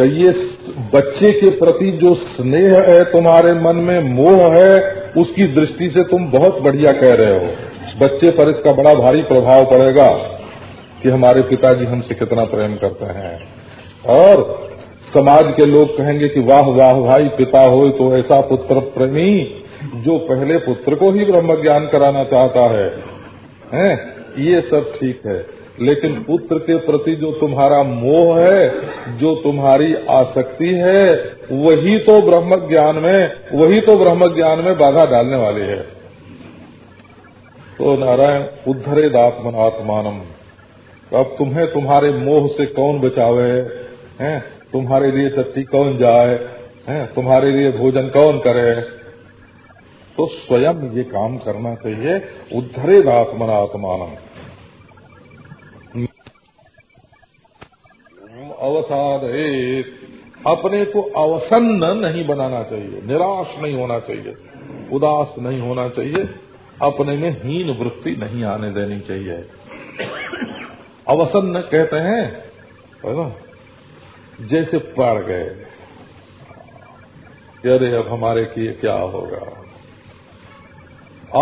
कि ये बच्चे के प्रति जो स्नेह है, तुम्हारे मन में मोह है, उसकी दृष्टि से तुम बहुत बढ़िया कह रहे हो। बच्चे पर इसका बड़ा भारी प्रभाव पड़ेगा कि हमारे पिताजी हमसे कितना प्रेम करते हैं। और समाज के लोग कहेंगे कि वाह वाह भाई, पिता हो तो ऐसा पुत्र प्रेमी जो पहले पुत्र को ही ब्रह्म ज्ञान कराना चाहता है। हैं? ये सब ठीक है। लेकिन पुत्र के प्रति जो तुम्हारा मोह है, जो तुम्हारी आसक्ति है, वही तो ब्रह्म ज्ञान में, वही तो ब्रह्म ज्ञान में बाधा डालने वाली है। तो नारायण, उद्धरे दात्मन आत्मानम। अब तुम्हें तुम्हारे मोह से कौन बचावे? हैं? तुम्हारे लिए सत्ती कौन जाए? हैं? तुम्हारे लिए भोजन कौन करे? तो स्वयं ये काम करना चाहिए, उद्धरे दात्मन आत्मानम। अवसाद। अपने को अवसन्न नहीं बनाना चाहिए, निराश नहीं होना चाहिए, उदास नहीं होना चाहिए, अपने में हीन वृत्ति नहीं आने देनी चाहिए। अवसन्न कहते हैं, है ना? जैसे पड़ गए। अरे, अब हमारे किए क्या होगा?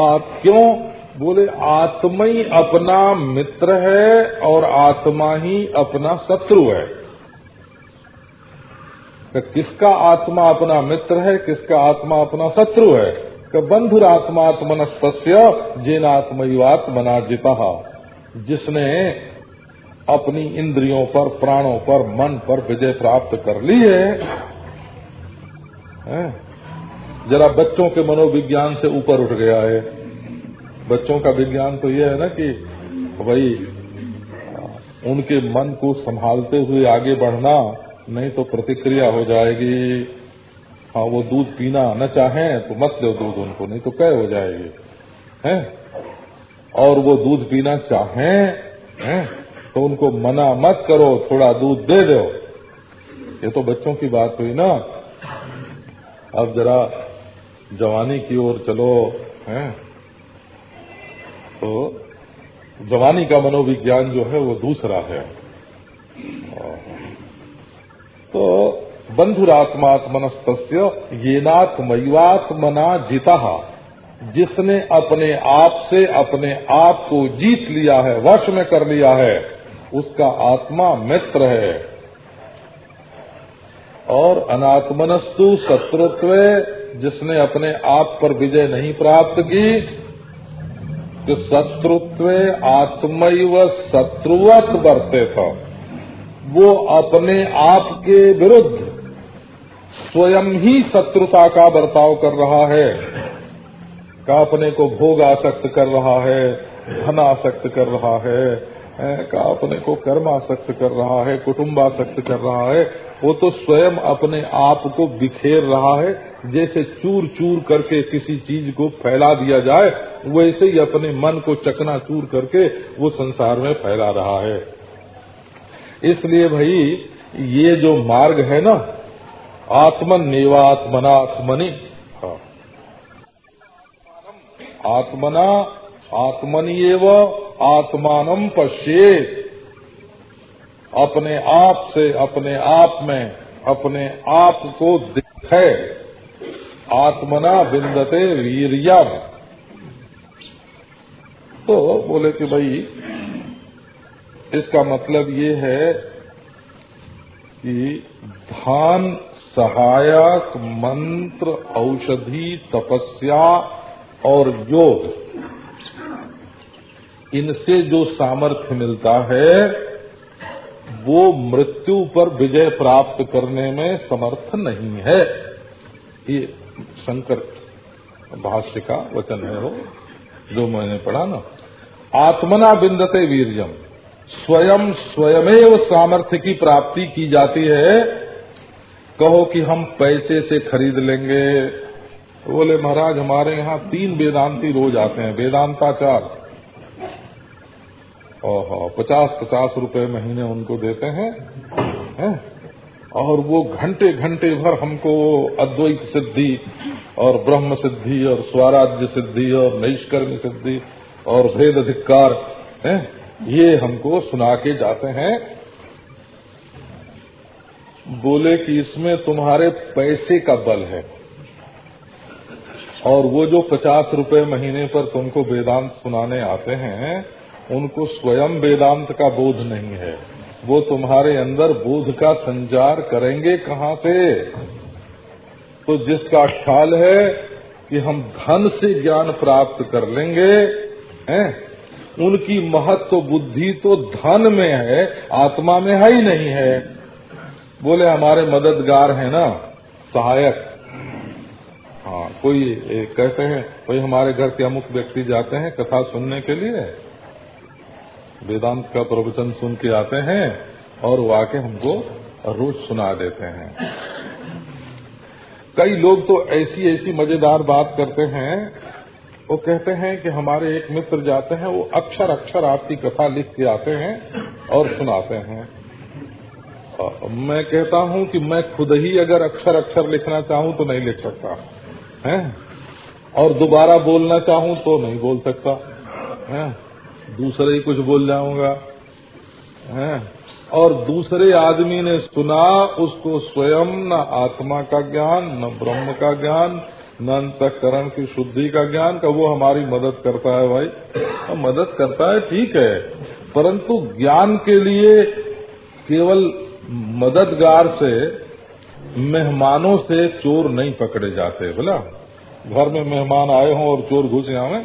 आप क्यों? बोले आत्मा ही अपना मित्र है और आत्मा ही अपना शत्रु है। कि किसका आत्मा अपना मित्र है, किसका आत्मा अपना शत्रु है? कि बंधुर आत्मात्मनस्पस्य जिन आत्मयुआत्मना जिता जिसने अपनी इंद्रियों पर, प्राणों पर, मन पर विजय प्राप्त कर ली है? जरा बच्चों के मनोविज्ञान से ऊपर उठ गया है। बच्चों का विज्ञान तो यह है ना कि भाई, उनके मन को संभालते हुए आगे बढ़ना नहीं तो प्रतिक्रिया हो जाएगी। हाँ वो दूध पीना न चाहे तो मत दो दूध उनको, नहीं तो कै हो जाएगी। हैं? और वो दूध पीना चाहे, हैं? तो उनको मना मत करो, थोड़ा दूध दे दो। ये तो बच्चों की बात हुई ना। अब जरा जवानी की ओर चलो, हैं? तो जवानी का मनोविज्ञान जो है वो दूसरा है। तो बंधुरात्मात्मनस्त ये नात्मयुवात्मना जिता। जिसने अपने आप से अपने आप को जीत लिया है, वश में कर लिया है, उसका आत्मा मित्र है। और अनात्मनस्तु शत्रुत्व, जिसने अपने आप पर विजय नहीं प्राप्त की तो शत्रुत्व आत्मैव शत्रुवत बरते था वो अपने आप के विरुद्ध स्वयं ही शत्रुता का बर्ताव कर रहा है का अपने को भोग आसक्त कर रहा है, धन आसक्त कर रहा है का अपने को कर्म आसक्त कर रहा है कुटुम्ब आसक्त कर रहा है, वो तो स्वयं अपने आप को बिखेर रहा है, जैसे चूर चूर करके किसी चीज़ को फैला दिया जाए, वैसे ही अपने मन को चकना चूर करके वो संसार में फैला रहा है। इसलिए भाई, ये जो मार्ग है ना आत्मन नेवात्मनात्मनि हाँ। आत्मना आत्मनिएव आत्मान पश्चेत अपने आप से, अपने आप में, अपने आप को दिखे। आत्मना बिंदते वीरियम। तो बोले कि भाई इसका मतलब ये है कि ध्यान सहायक मंत्र औषधि तपस्या और योग, इनसे जो सामर्थ्य मिलता है, वो मृत्यु पर विजय प्राप्त करने में समर्थ नहीं है। ये शंकर भाष्य का वचन है वो, जो मैंने पढ़ा ना। आत्मना बिंदते वीरजम स्वयं स्वयमेव सामर्थ्य की प्राप्ति की जाती है। कहो कि हम पैसे से खरीद लेंगे। तो बोले, महाराज, हमारे यहाँ तीन वेदांती रोज आते हैं वेदांताचार ओहो पचास पचास रुपए महीने उनको देते हैं, है? और वो घंटे घंटे भर हमको अद्वैत सिद्धि और ब्रह्म सिद्धि और स्वराज्य सिद्धि और नैष्कर्म सिद्धि और भेद अधिकार ये हमको सुना के जाते हैं। बोले कि इसमें तुम्हारे पैसे का बल है। और वो जो पचास रुपए महीने पर तुमको वेदांत सुनाने आते हैं, उनको स्वयं वेदांत का बोध नहीं है। वो तुम्हारे अंदर बोध का संचार करेंगे कहाँ से? तो जिसका ख्याल है कि हम धन से ज्ञान प्राप्त कर लेंगे, हैं? उनकी महत्व बुद्धि तो धन में है, आत्मा में है ही नहीं है। बोले, हमारे मददगार है ना, सहायक। हाँ कोई कहते हैं, कोई हमारे घर के अमुक व्यक्ति जाते हैं कथा सुनने के लिए? वेदांत का प्रवचन सुन के आते हैं और वो आके हमको रोज सुना देते हैं। कई लोग तो ऐसी ऐसी मज़ेदार बात करते हैं वो कहते हैं कि हमारे एक मित्र जाते हैं, वो अक्षर अक्षर आपकी कथा लिख के आते हैं और सुनाते हैं। मैं कहता हूँ कि मैं खुद ही अगर अक्षर अक्षर लिखना चाहूँ तो नहीं लिख सकता, है? और दोबारा बोलना चाहूँ तो नहीं बोल सकता, है? दूसरे ही कुछ बोल जाऊँगा, है? और दूसरे आदमी ने सुना, उसको स्वयं न आत्मा का ज्ञान, न ब्रह्म का ज्ञान न अंतकरण की शुद्धि का ज्ञान का वो हमारी मदद करता है भाई। तो मदद करता है, ठीक है। परंतु ज्ञान के लिए केवल मददगार से, मेहमानों से चोर नहीं पकड़े जाते, बोला। घर में मेहमान आए हों और चोर घुस आवे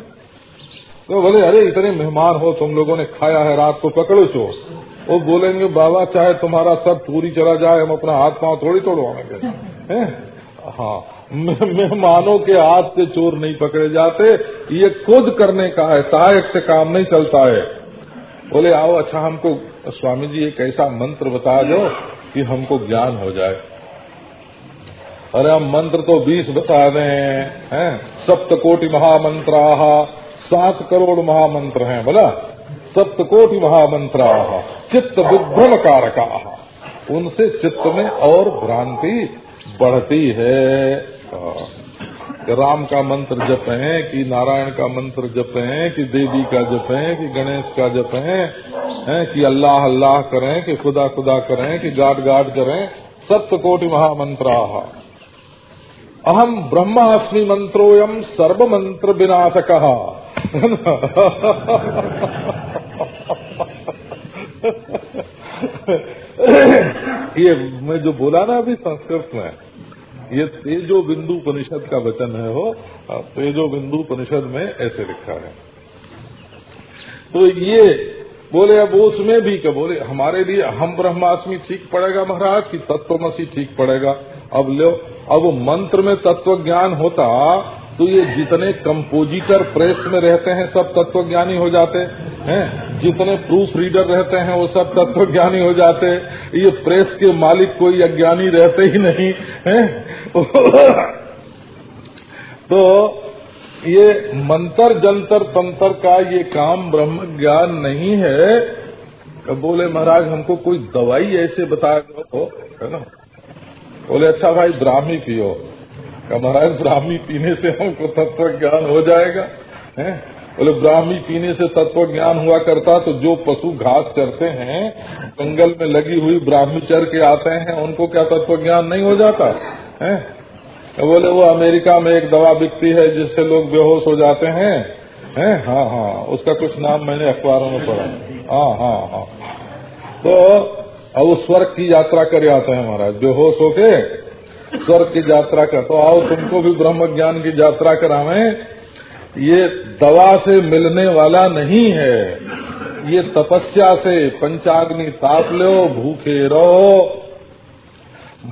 तो बोले, अरे, इतने मेहमान हो, तुम लोगों ने खाया है, रात को पकड़ो चोर। वो बोलेंगे, बाबा, चाहे तुम्हारा सब पूरी चला जाए, हम अपना हाथ पाँव थोड़ी तोड़वाएँगे। हाँ मेहमानों के हाथ से चोर नहीं पकड़े जाते। ये खुद करने का है, सहायक से काम नहीं चलता है। बोले, आओ अच्छा हमको, स्वामी जी, एक ऐसा मंत्र बता दो कि हमको ज्ञान हो जाए। अरे, हम मंत्र तो बीस बता रहे हैं सप्त कोटि महामंत्रा सात करोड़ महामंत्र हैं, बोला? सप्त कोटि महामंत्रा चित्त विभ्रम कारका उनसे चित्त में और भ्रांति बढ़ती है। राम का मंत्र जप है कि नारायण का मंत्र जप है कि देवी का जप है कि गणेश का जप है, है कि अल्लाह अल्लाह करें कि खुदा खुदा करें कि गाड गाड करें सप्त कोटि महामंत्रा। अहम ब्रह्मास्मि मंत्रोयम सर्व मंत्र विनाशक ये मैं जो बोला ना अभी संस्कृत में ये तेजो बिंदु परिषद का वचन है वो तेजो बिंदु परिषद में ऐसे लिखा है। तो ये बोले, अब उसमें भी क्या बोले, हमारे लिए हम ब्रह्मास्मि ठीक पड़ेगा महाराज, की तत्वमसी ठीक पड़ेगा। अब लो, अब मंत्र में तत्व ज्ञान होता तो ये जितने कंपोजिटर प्रेस में रहते हैं, सब तत्व ज्ञानी हो जाते हैं। जितने प्रूफ रीडर रहते हैं, वो सब तत्व ज्ञानी हो जाते ये प्रेस के मालिक कोई अज्ञानी रहते ही नहीं, है? तो ये मंत्र जंतर तंत्र का ये काम ब्रह्म ज्ञान नहीं है। बोले, महाराज, हमको कोई दवाई ऐसे बता दो। है ना? बोले अच्छा भाई, ब्राह्मी पियो। महाराज ब्राह्मी पीने से हमको तत्व ज्ञान हो जाएगा, है? बोले, ब्राह्मी पीने से तत्व ज्ञान हुआ करता तो जो पशु घास चरते हैं, जंगल में लगी हुई ब्राह्मी चर के आते हैं, उनको क्या तत्व ज्ञान नहीं हो जाता, है? बोले, वो अमेरिका में एक दवा बिकती है जिससे लोग बेहोश हो जाते हैं हैं? हाँ हाँ उसका कुछ नाम मैंने अखबारों में पढ़ा। हाँ हाँ हाँ। तो अब वो स्वर्ग की यात्रा कर आते हैं महाराज, बेहोश होके स्वर्ग की यात्रा कर तो आओ तुमको भी ब्रह्म ज्ञान की यात्रा करावे। ये दवा से मिलने वाला नहीं है। ये तपस्या से पंचाग्नि ताप लो, भूखे रहो,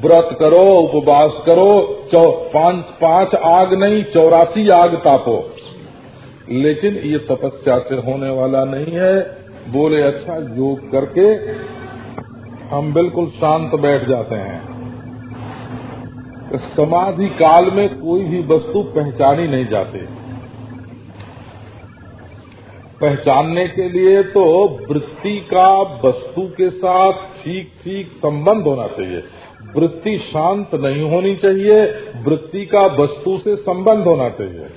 व्रत करो, उपवास करो पाँच पाँच आग नहीं, चौरासी आग तापो। लेकिन ये तपस्या से होने वाला नहीं है। बोले अच्छा योग करके हम बिल्कुल शांत बैठ जाते हैं। समाधि काल में कोई भी वस्तु पहचानी नहीं जाती। पहचानने के लिए तो वृत्ति का वस्तु के साथ ठीक ठीक संबंध होना चाहिए। वृत्ति शांत नहीं होनी चाहिए वृत्ति का वस्तु से संबंध होना चाहिए।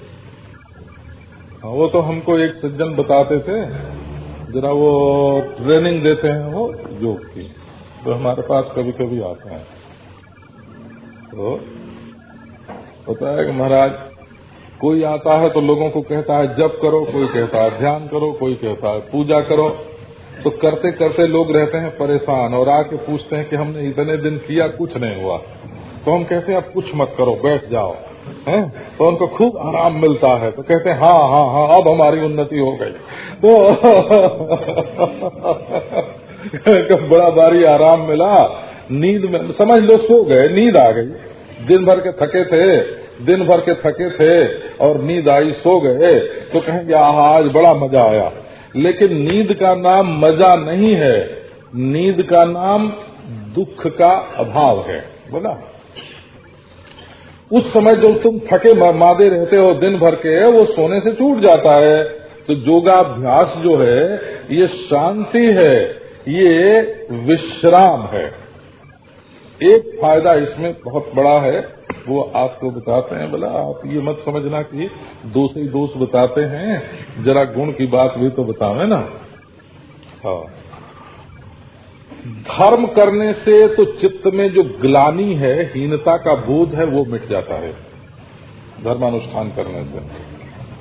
हाँ, वो तो हमको एक सज्जन बताते थे जरा वो ट्रेनिंग देते हैं वो योग की तो हमारे पास कभी कभी आते हैं। तो होता है कि महाराज, कोई आता है तो लोगों को कहता है, जप करो, कोई कहता है, ध्यान करो, कोई कहता है, पूजा करो। तो करते करते लोग रहते हैं परेशान और आके पूछते हैं कि हमने इतने दिन किया, कुछ नहीं हुआ। तो हम कहते हैं, अब कुछ मत करो, बैठ जाओ। है? तो उनको खूब आराम मिलता है। तो कहते हैं हाँ हाँ हाँ अब हमारी उन्नति हो गई। तो बड़ा भारी आराम मिला। नींद में, समझ लो सो गए, नींद आ गई। दिन भर के थके थे, दिन भर के थके थे और नींद आई, सो गए तो कहेंगे, आह, आज बड़ा मज़ा आया। लेकिन नींद का नाम मज़ा नहीं है। नींद का नाम दुख का अभाव है। बोला। उस समय जो तुम थके मादे रहते हो, दिन भर के, वो सोने से छूट जाता है। तो योगाभ्यास जो है, ये शांति है, ये विश्राम है। एक फ़ायदा इसमें बहुत बड़ा है, वो आपको बताते हैं बोला आप ये मत समझना कि दोष ही दोष बताते हैं, जरा गुण की बात भी तो बतावे ना? हाँ। धर्म करने से तो चित्त में जो ग्लानी है, हीनता का बोध है, वो मिट जाता है, धर्मानुष्ठान करने से।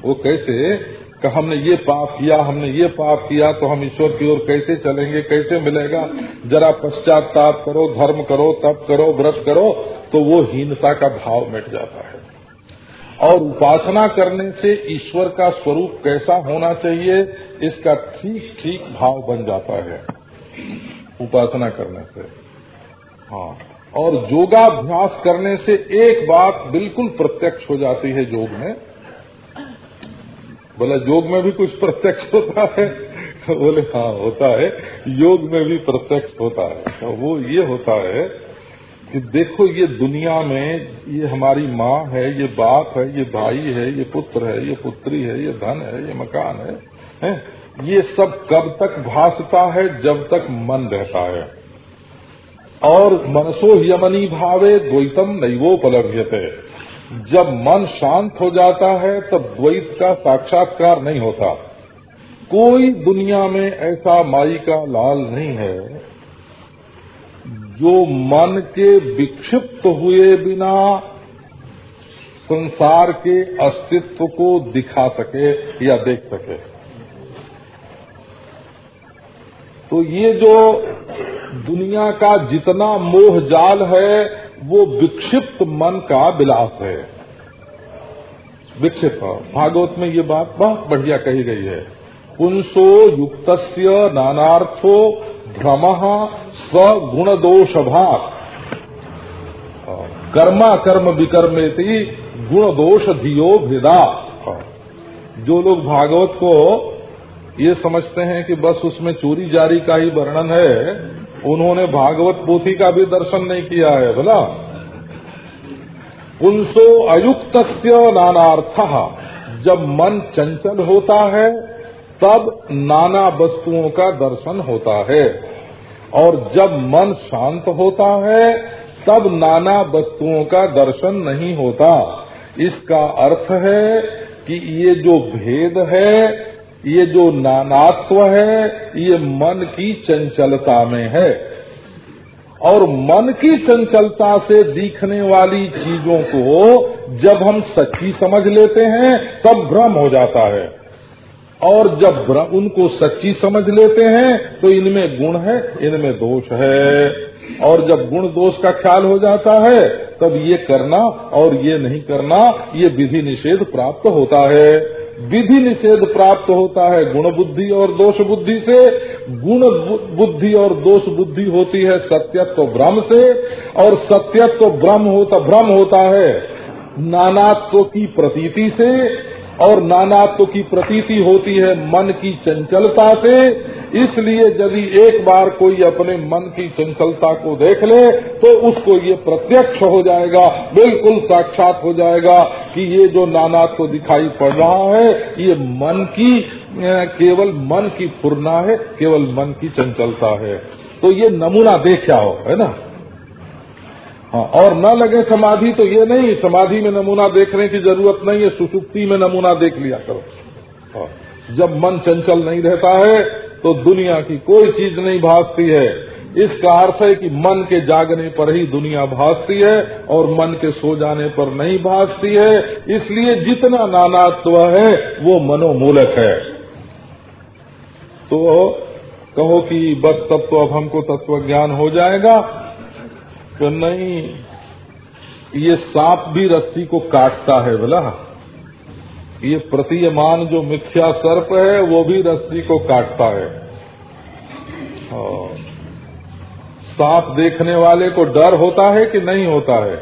वो कैसे कि हमने ये पाप किया, हमने ये पाप किया तो हम ईश्वर की ओर कैसे चलेंगे, कैसे मिलेगा? जरा पश्चाताप करो, धर्म करो, तप करो, व्रत करो तो वो हीनता का भाव मिट जाता है। और उपासना करने से ईश्वर का स्वरूप कैसा होना चाहिए, इसका ठीक ठीक भाव बन जाता है उपासना करने से। हाँ और योगाभ्यास करने से एक बात बिल्कुल प्रत्यक्ष हो जाती है योग में बोला योग में भी कुछ प्रत्यक्ष होता है? बोले हाँ होता है। योग में भी प्रत्यक्ष होता है। तो वो ये होता है कि देखो ये दुनिया में ये हमारी माँ है ये बाप है ये भाई है ये पुत्र है ये पुत्री है ये धन है ये मकान है, है? ये सब कब तक भासता है? जब तक मन रहता है। और मनसो यमनी भावे द्वैतम नहीं वो नैवोपलभ्यते। जब मन शांत हो जाता है, तब द्वैत का साक्षात्कार नहीं होता। कोई दुनिया में ऐसा माई का लाल नहीं है, जो मन के विक्षिप्त हुए बिना संसार के अस्तित्व को दिखा सके या देख सके। तो ये जो दुनिया का जितना मोह जाल है वो विक्षिप्त मन का विलास है। विक्षिप्त। भागवत में ये बात बहुत बढ़िया कही गई है। पुंसो युक्त नानार्थो भ्रम स्वगुण दोष भाग कर्मा कर्म विकर्मेति गुण दोष धियो भिदा। जो लोग भागवत को ये समझते हैं कि बस उसमें चोरी जारी का ही वर्णन है उन्होंने भागवत पोथी का भी दर्शन नहीं किया है, बोला। पुंसो अयुक्त नानार्थ, जब मन चंचल होता है, तब नाना वस्तुओं का दर्शन होता है। और जब मन शांत होता है, तब नाना वस्तुओं का दर्शन नहीं होता। इसका अर्थ है कि ये जो भेद है ये जो नानात्व है, ये मन की चंचलता में है। और मन की चंचलता से दिखने वाली चीज़ों को जब हम सच्ची समझ लेते हैं, तब भ्रम हो जाता है। और जब उनको सच्ची समझ लेते हैं तो इनमें गुण है, इनमें दोष है। और जब गुण दोष का ख्याल हो जाता है, तब ये करना और ये नहीं करना, ये विधि निषेध प्राप्त होता है। विधि निषेध प्राप्त होता है गुण बुद्धि और दोष बुद्धि से। गुण बुद्धि और दोष बुद्धि होती है सत्यत्व ब्रह्म से, और सत्यत्व ब्रह्म होता ब्रह्म होता है नानात्व की प्रतीति से, और नानात्व की प्रतीति होती है मन की चंचलता से। इसलिए यदि एक बार कोई अपने मन की चंचलता को देख ले तो उसको ये प्रत्यक्ष हो जाएगा बिल्कुल साक्षात हो जाएगा कि ये जो नानात्व दिखाई पड़ रहा है ये मन की केवल मन की पूर्णा है केवल मन की चंचलता है। तो ये नमूना देख आओ है ना? हाँ और न लगे समाधि तो ये नहीं समाधि में नमूना देखने की ज़रूरत नहीं है सुसुप्ति में नमूना देख लिया करो। हाँ, जब मन चंचल नहीं रहता है तो दुनिया की कोई चीज़ नहीं भासती है। इसका अर्थ है कि मन के जागने पर ही दुनिया भासती है और मन के सो जाने पर नहीं भासती है। इसलिए जितना नानात्व है, वो मनोमूलक है। तो कहो कि बस तब तो अब हमको तत्व ज्ञान हो जाएगा। तो नहीं, ये सांप भी रस्सी को काटता है, बोला। ये प्रतीयमान जो मिथ्या सर्प है, वो भी रस्सी को काटता है। सांप देखने वाले को डर होता है कि नहीं होता है?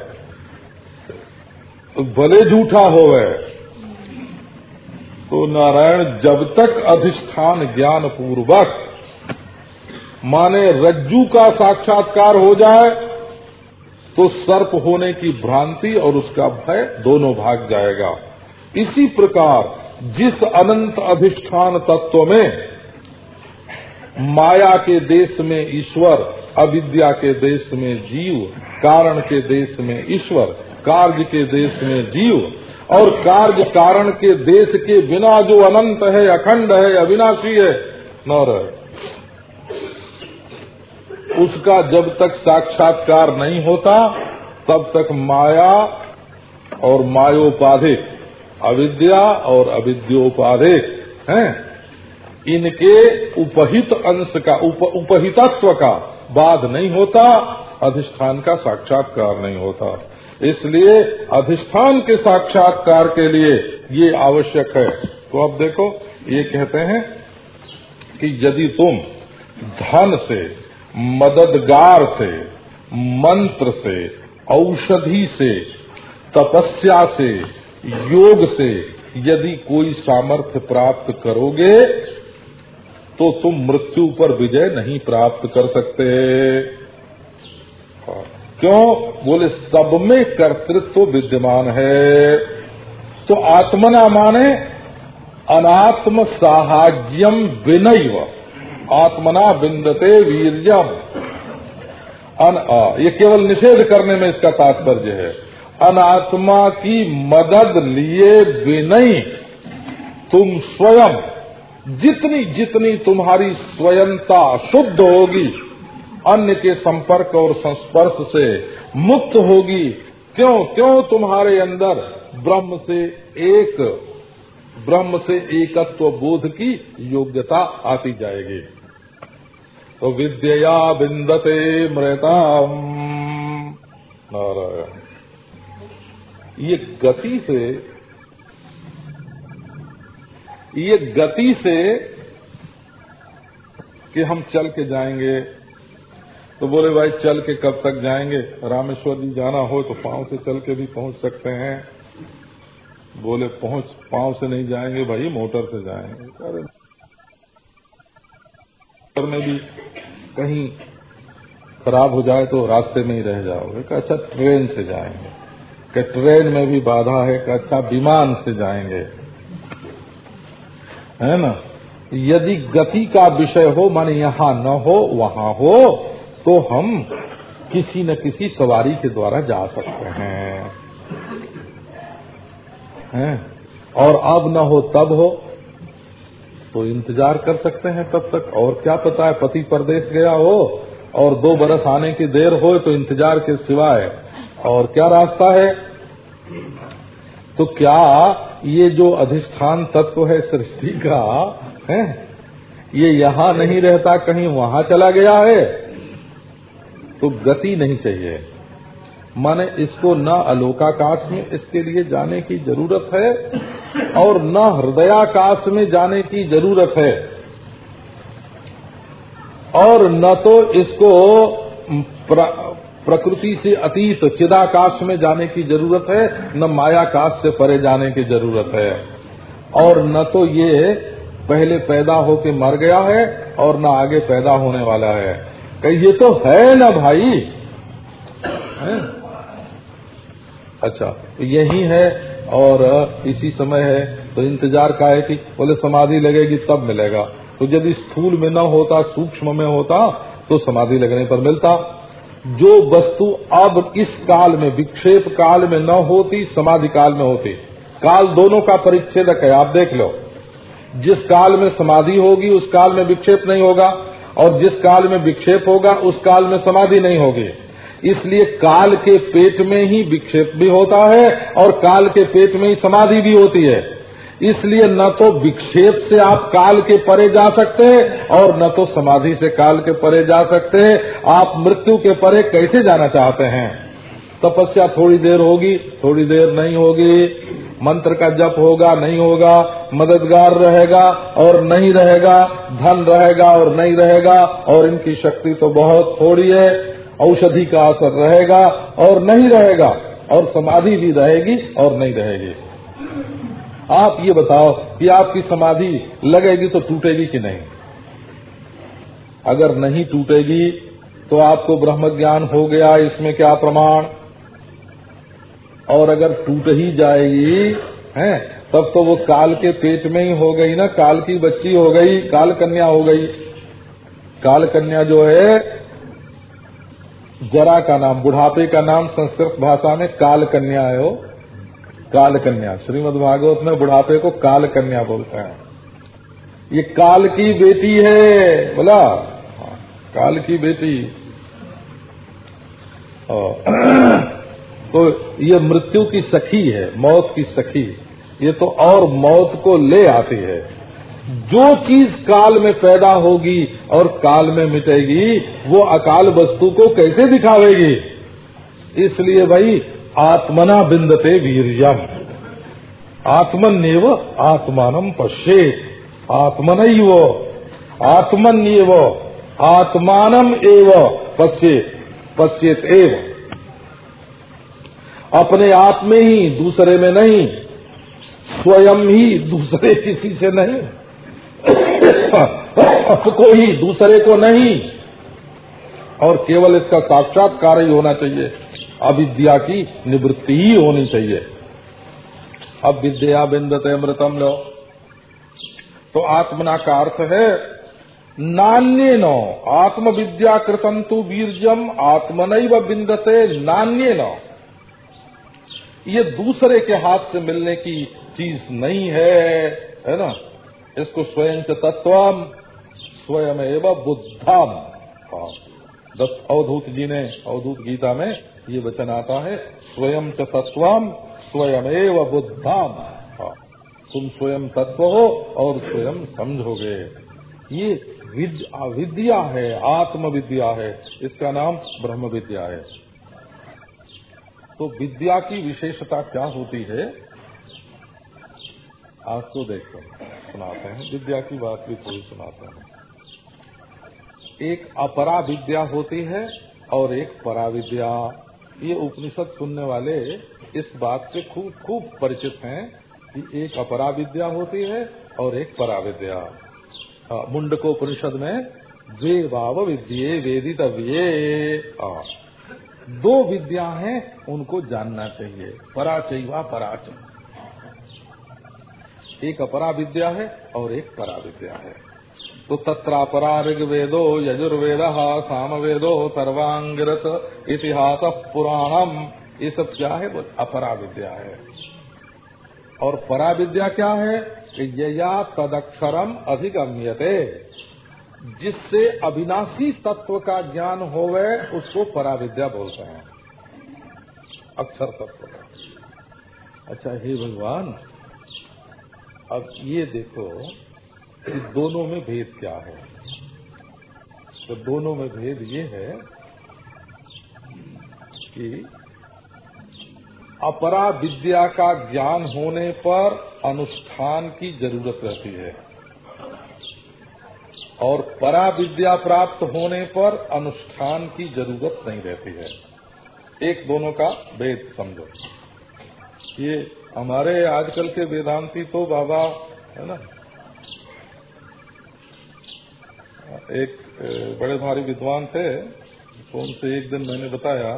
तो भले झूठा हो गए तो नारायण जब तक अधिष्ठान ज्ञान पूर्वक माने रज्जू का साक्षात्कार हो जाए तो सर्प होने की भ्रांति और उसका भय दोनों भाग जाएगा। इसी प्रकार जिस अनंत अधिष्ठान तत्व में माया के देश में ईश्वर, अविद्या के देश में जीव, कारण के देश में ईश्वर, कार्य के देश में जीव, और कार्य कारण के देश के बिना जो अनंत है, अखंड है, अविनाशी है, न उसका जब तक साक्षात्कार नहीं होता, तब तक माया और मायोपाधिक अविद्या और अविद्योपादेश हैं? इनके उपहित अंश का उप, उपहितत्व का बाध नहीं होता अधिष्ठान का साक्षात्कार नहीं होता। इसलिए अधिष्ठान के साक्षात्कार के लिए ये आवश्यक है। तो अब देखो ये कहते हैं कि यदि तुम धन से मददगार से मंत्र से औषधि से तपस्या से योग से यदि कोई सामर्थ्य प्राप्त करोगे तो तुम मृत्यु पर विजय नहीं प्राप्त कर सकते। क्यों? बोले, सब में कर्तृत्व तो विद्यमान है। तो आत्मना माने, अनात्म साहाज्यम विनय आत्मना बिंदते वीरजम ये केवल निषेध करने में इसका तात्पर्य है। अनात्मा की मदद लिए बिनई तुम स्वयं, जितनी जितनी तुम्हारी स्वयंता शुद्ध होगी, अन्य के संपर्क और संस्पर्श से मुक्त होगी, क्यों क्यों तुम्हारे अंदर ब्रह्म से एक, ब्रह्म से एकत्व बोध की योग्यता आती जाएगी? तो विद्या बिंदते मृता नारायण। ये गति से, ये गति से कि हम चल के जाएँगे। तो बोले, भाई, चल के कब तक जाएँगे? रामेश्वर जी जाना हो तो पाँव से चल के भी पहुँच सकते हैं। बोले, पहुँच, पाँव से नहीं जाएँगे भाई, मोटर से जाएँगे। अरे, मोटर में भी कहीं खराब हो जाए तो रास्ते में ही रह जाओगे। अच्छा ट्रेन से जाएँगे। कि ट्रेन में भी बाधा है कि अच्छा विमान से जाएँगे। है ना? यदि गति का विषय हो, माने यहाँ न हो, वहाँ हो तो हम किसी न किसी सवारी के द्वारा जा सकते हैं। हैं? और अब न हो, तब हो तो इंतज़ार कर सकते हैं तब तक। और क्या पता है, पति परदेश गया हो, और दो बरस आने की देर हो तो इंतज़ार के सिवाय और क्या रास्ता है? तो क्या ये जो अधिष्ठान तत्व है सृष्टि का, है? ये यहाँ नहीं रहता, कहीं वहाँ चला गया है। तो गति नहीं चाहिए। माने इसको न अलोकाकाश में इसके लिए जाने की ज़रूरत है और न हृदयाकाश में जाने की ज़रूरत है। और न तो इसको प्रकृति से अतीत, चिदाकाश में जाने की ज़रूरत है, न मायाकाश से परे जाने की ज़रूरत है। और न तो ये पहले पैदा होके मर गया है और न आगे पैदा होने वाला है। ये तो है न भाई? है? अच्छा यही है और इसी समय है तो इंतज़ार का है कि बोले समाधि लगेगी तब मिलेगा। तो यदि स्थूल में न होता, सूक्ष्म में होता तो समाधि लगने पर मिलता। जो वस्तु अब इस काल में, विक्षेप काल में न होती, समाधि काल में होती। काल दोनों का परिच्छेदक है, आप देख लो। जिस काल में समाधि होगी, उस काल में विक्षेप नहीं होगा, और जिस काल में विक्षेप होगा, उस काल में समाधि नहीं होगी। इसलिए काल के पेट में ही विक्षेप भी होता है, और काल के पेट में ही समाधि भी होती है। इसलिए न तो विक्षेप से आप काल के परे जा सकते हैं और न तो समाधि से काल के परे जा सकते हैं। आप मृत्यु के परे कैसे जाना चाहते हैं? तपस्या थोड़ी देर होगी, थोड़ी देर नहीं होगी। मंत्र का जप होगा, नहीं होगा। मददगार रहेगा और नहीं रहेगा। धन रहेगा और नहीं रहेगा। और इनकी शक्ति तो बहुत थोड़ी है। औषधि का असर रहेगा और नहीं रहेगा। और समाधि भी रहेगी और नहीं रहेगी। आप ये बताओ कि आपकी समाधि लगेगी तो टूटेगी कि नहीं? अगर नहीं टूटेगी तो आपको ब्रह्म ज्ञान हो गया इसमें क्या प्रमाण? और अगर टूट ही जाएगी, हैं, तब तो वो काल के पेट में ही हो गई ना, काल की बच्ची हो गई, काल कन्या हो गई। काल कन्या जो है, जरा का नाम, बुढ़ापे का नाम संस्कृत भाषा में काल कन्या है वो। काल कन्या श्रीमद भागवत में बुढ़ापे को काल कन्या बोलते हैं। ये काल की बेटी है बोला? हाँ, काल की बेटी। तो ये मृत्यु की सखी है मौत की सखी। ये तो और मौत को ले आती है। जो चीज़ काल में पैदा होगी और काल में मिटेगी वो अकाल वस्तु को कैसे दिखावेगी? इसलिए भाई आत्मना बिंदते वीरियम। आत्मन्यव आत्मान पश्ये आत्मन आत्मन्यव आत्मानम एव पश्ये पश्येत एव। अपने आप में ही दूसरे में नहीं, स्वयं ही दूसरे किसी से नहीं। को ही दूसरे को नहीं। और केवल इसका साक्षात्कार ही होना चाहिए। अविद्या की निवृत्ति ही होनी चाहिए। अब विद्या बिंदते अमृतम लो। तो आत्मना का अर्थ है, नान्य नो आत्म विद्या कृतम तु वीरजम आत्मन बिंदते नान्य नो। ये दूसरे के हाथ से मिलने की चीज़ नहीं है है ना? इसको स्वयं तत्व स्वयं एवं बुद्धम। हाँ। दस अवधूत जी ने, अवधूत गीता में ये वचन आता है स्वयं च तत्वम स्वयं एव बुद्धम। हाँ, तुम स्वयं तत्व हो और स्वयं समझोगे। ये विद्या है आत्म विद्या है इसका नाम ब्रह्म विद्या है। तो विद्या की विशेषता क्या होती है? आज तो देखते हैं सुनाते हैं। विद्या की बात भी थोड़ी सुनाते हैं एक अपरा विद्या होती है और एक पराविद्या। ये उपनिषद सुनने वाले इस बात से खूब खूब परिचित हैं कि एक अपरा विद्या होती है और एक पराविद्या। मुंडको उपनिषद में वे वाव विद्ये वेदितव्ये दो विद्या हैं, उनको जानना चाहिए। पराचय व पराचय एक अपरा विद्या है और एक परा विद्या है। तो तत्रापरा ऋग्वेदो यजुर्वेद सामवेदो सर्वांगिरत इतिहास पुराणम। ये सब क्या है? अपरा विद्या है। और परा विद्या क्या है? यया तदक्षरम अधिगम्यते। जिससे अविनाशी तत्व का ज्ञान होवे, उसको परा विद्या बोलते हैं। अक्षर तत्व का। अच्छा हे भगवान, अब ये देखो कि दोनों में भेद क्या है? तो दोनों में भेद ये है कि अपरा विद्या का ज्ञान होने पर अनुष्ठान की ज़रूरत रहती है और परा विद्या प्राप्त होने पर अनुष्ठान की ज़रूरत नहीं रहती है। एक दोनों का भेद समझो। ये हमारे आजकल के वेदांती तो बाबा, है ना एक बड़े भारी विद्वान थे तो उनसे एक दिन मैंने बताया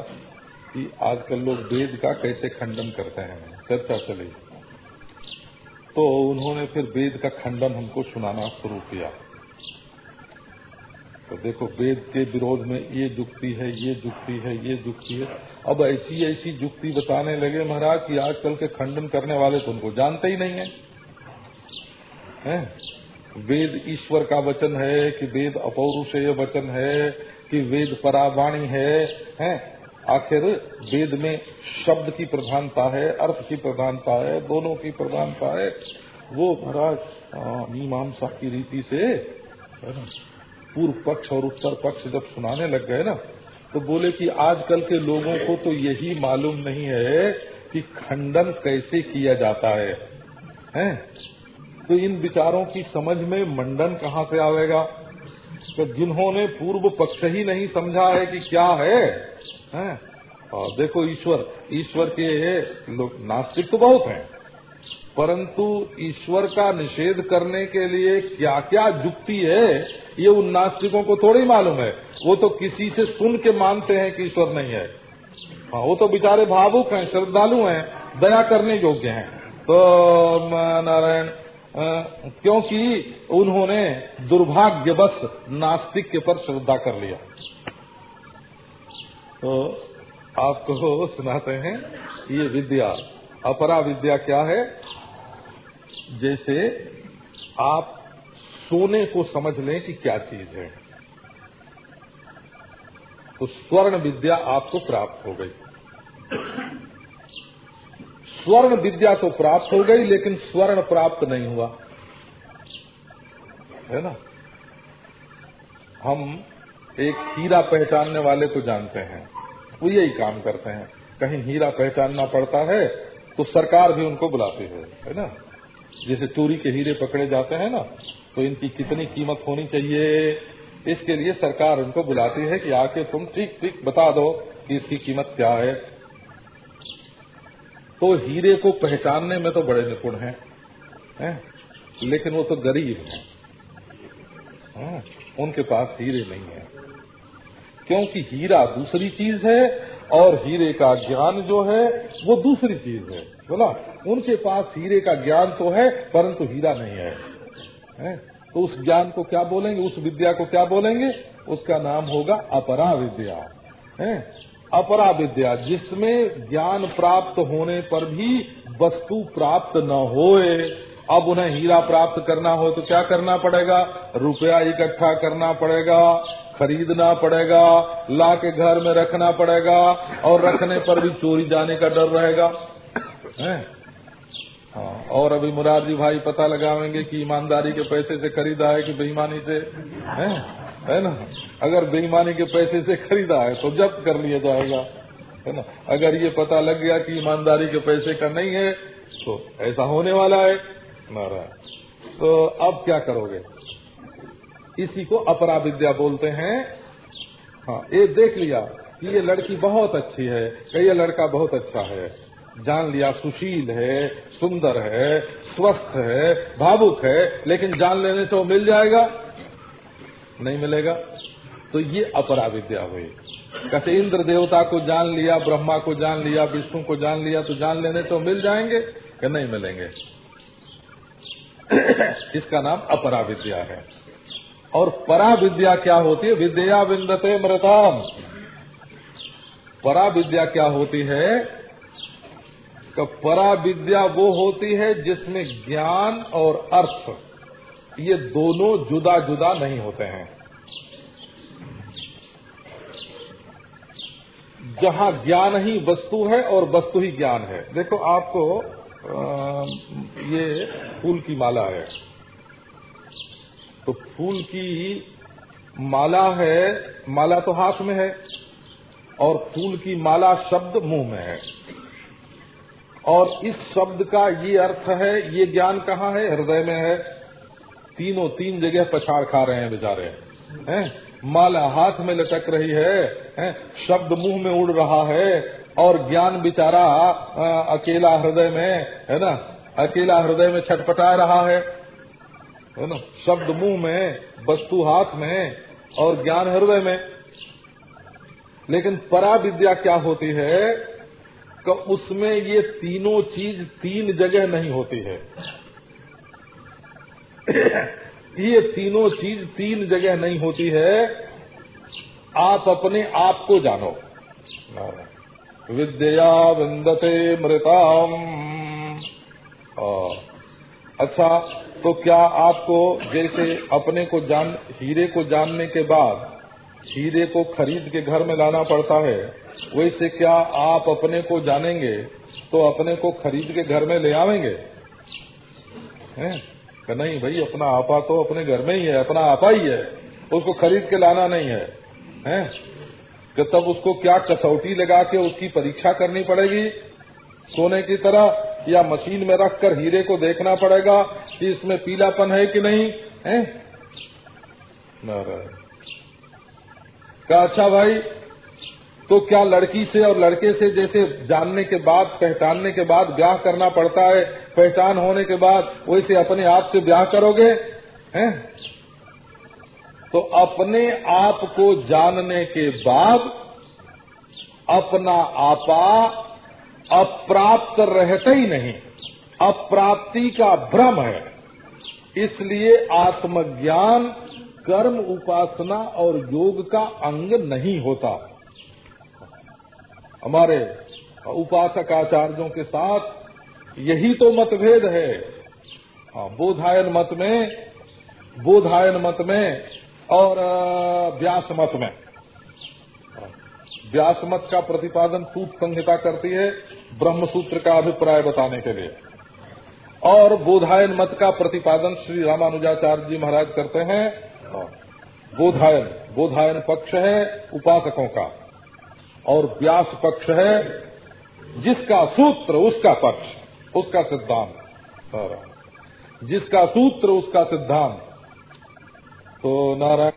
कि आजकल लोग वेद का कैसे खंडन करते हैं चर्चा चली। तो उन्होंने फिर वेद का खंडन हमको सुनाना शुरू किया। तो देखो वेद के विरोध में ये जुक्ति है ये जुक्ति है ये जुक्ति है। अब ऐसी ऐसी जुक्ति बताने लगे महाराज कि आजकल के खंडन करने वाले तो उनको जानते ही नहीं है, है? वेद ईश्वर का वचन है कि वेद अपौरुषेय वचन है कि वेद परावाणी है, हैं आखिर वेद में शब्द की प्रधानता है, अर्थ की प्रधानता है, दोनों की प्रधानता है वो महाराज मीमांसा की रीति से पूर्व पक्ष और उत्तर पक्ष जब सुनाने लग गए ना तो बोले कि आजकल के लोगों को तो यही मालूम नहीं है कि खंडन कैसे किया जाता है, हैं? तो इन विचारों की समझ में मंडन कहाँ से आवेगा? तो जिन्होंने पूर्व पक्ष ही नहीं समझा है कि क्या है, हैं? और देखो ईश्वर ईश्वर के लोग नास्तिक तो बहुत हैं, परंतु ईश्वर का निषेध करने के लिए क्या क्या जुक्ति है, ये उन नास्तिकों को थोड़ी मालूम है। वो तो किसी से सुन के मानते हैं कि ईश्वर नहीं है। हाँ वो तो बेचारे भावुक हैं, श्रद्धालु हैं, दया करने योग्य हैं। तो नारायण क्योंकि उन्होंने दुर्भाग्यवश नास्तिक के पर श्रद्धा कर लिया। तो आपको सुनाते हैं, ये विद्या। अपरा विद्या क्या है? जैसे आप सोने को समझ लें कि क्या चीज़ है। तो स्वर्ण विद्या आपको प्राप्त हो गई। स्वर्ण विद्या तो प्राप्त हो गई, लेकिन स्वर्ण प्राप्त नहीं हुआ। है ना? हम एक हीरा पहचानने वाले को जानते हैं। वो यही काम करते हैं। कहीं हीरा पहचानना पड़ता है तो सरकार भी उनको बुलाती है है ना? जैसे चोरी के हीरे पकड़े जाते हैं ना तो इनकी कितनी कीमत होनी चाहिए? इसके लिए सरकार उनको बुलाती है कि आके तुम ठीक ठीक बता दो कि इसकी कीमत क्या है। तो हीरे को पहचानने में तो बड़े निपुण हैं है? लेकिन वो तो गरीब हैं। हाँ, उनके पास हीरे नहीं है। क्योंकि हीरा दूसरी चीज़ है और हीरे का ज्ञान जो है वो दूसरी चीज़ है। बोला उनके पास हीरे का ज्ञान तो है परंतु हीरा नहीं है, है? तो उस ज्ञान को क्या बोलेंगे? उस विद्या को क्या बोलेंगे? उसका नाम होगा अपरा विद्या है? अपरा विद्या जिसमें ज्ञान प्राप्त होने पर भी वस्तु प्राप्त न होए। अब उन्हें हीरा प्राप्त करना हो तो क्या करना पड़ेगा? रुपया इकट्ठा करना पड़ेगा, खरीदना पड़ेगा ला के घर में रखना पड़ेगा, और रखने पर भी चोरी जाने का डर रहेगा। है? और अभी मुरारजी भाई पता लगावेंगे कि ईमानदारी के पैसे से खरीदा है कि बेईमानी से। है? है ना? अगर बेईमानी के पैसे से खरीदा है तो जब्त कर लिया जाएगा, है ना? अगर ये पता लग गया कि ईमानदारी के पैसे का नहीं है तो ऐसा होने वाला है नारायण तो अब क्या करोगे? इसी को अपरा विद्या बोलते हैं। हाँ ये देख लिया कि ये लड़की बहुत अच्छी है ये लड़का बहुत अच्छा है। जान लिया, सुशील है, सुंदर है, स्वस्थ है, भावुक है, लेकिन जान लेने से वो मिल जाएगा? नहीं मिलेगा। तो ये अपरा विद्या हुई। कहते इंद्र देवता को जान लिया, ब्रह्मा को जान लिया, विष्णु को जान लिया तो जान लेने तो मिल जाएँगे कि नहीं मिलेंगे? इसका नाम अपरा विद्या है। और परा विद्या क्या होती है? विद्या विंदते मृताम। परा विद्या क्या होती है? कि परा विद्या वो होती है जिसमें ज्ञान और अर्थ ये दोनों जुदा जुदा नहीं होते हैं। जहाँ ज्ञान ही वस्तु है और वस्तु ही ज्ञान है। देखो आपको आ, ये फूल की माला है। तो फूल की माला है माला तो हाथ में है और फूल की माला शब्द मुँह में है। और इस शब्द का ये अर्थ है ये ज्ञान कहाँ है? हृदय में है। तीनों तीन जगह पछाड़ खा रहे हैं बेचारे। हैं? माला हाथ में लटक रही है, है? शब्द मुँह में उड़ रहा है और ज्ञान बिचारा अकेला हृदय में है ना? अकेला हृदय में छटपटा रहा है है ना? शब्द मुँह में वस्तु हाथ में और ज्ञान हृदय में। लेकिन परा विद्या क्या होती है कि उसमें ये तीनों चीज़ तीन जगह नहीं होती है। ये तीनों चीज़ तीन जगह नहीं होती है। आप अपने आप को जानो। विद्या विंदते मृताम। अच्छा तो क्या आपको जैसे अपने को जान, हीरे को जानने के बाद हीरे को खरीद के घर में लाना पड़ता है, वैसे क्या आप अपने को जानेंगे तो अपने को खरीद के घर में ले आवेंगे? हैं? नहीं भाई, अपना आपा तो अपने घर में ही है, अपना आपा ही है। उसको खरीद के लाना नहीं है, हैं? कि तब उसको क्या कसौटी लगा के उसकी परीक्षा करनी पड़ेगी? सोने की तरह या मशीन में रख कर हीरे को देखना पड़ेगा कि इसमें पीलापन है कि नहीं, है? अच्छा भाई तो क्या लड़की से और लड़के से जैसे जानने के बाद, पहचानने के बाद ब्याह करना पड़ता है, पहचान होने के बाद वैसे अपने आप से ब्याह करोगे? हैं? तो अपने आप को जानने के बाद अपना आपा अप्राप्त रहते ही नहीं। अप्राप्ति का भ्रम है। इसलिए आत्मज्ञान, कर्म उपासना और योग का अंग नहीं होता। हमारे उपासक आचार्यों के साथ यही तो मतभेद है। हाँ, बोधायन मत में बोधायन मत में और व्यास मत में। व्यास मत का प्रतिपादन सूत संहिता करती है ब्रह्म सूत्र का अभिप्राय बताने के लिए। और बोधायन मत का प्रतिपादन श्री रामानुजाचार्य जी महाराज करते हैं बोधायन बोधायन पक्ष है उपासकों का। और व्यास पक्ष है, जिसका सूत्र उसका पक्ष, उसका सिद्धांत। जिसका सूत्र उसका सिद्धांत। तो नारायण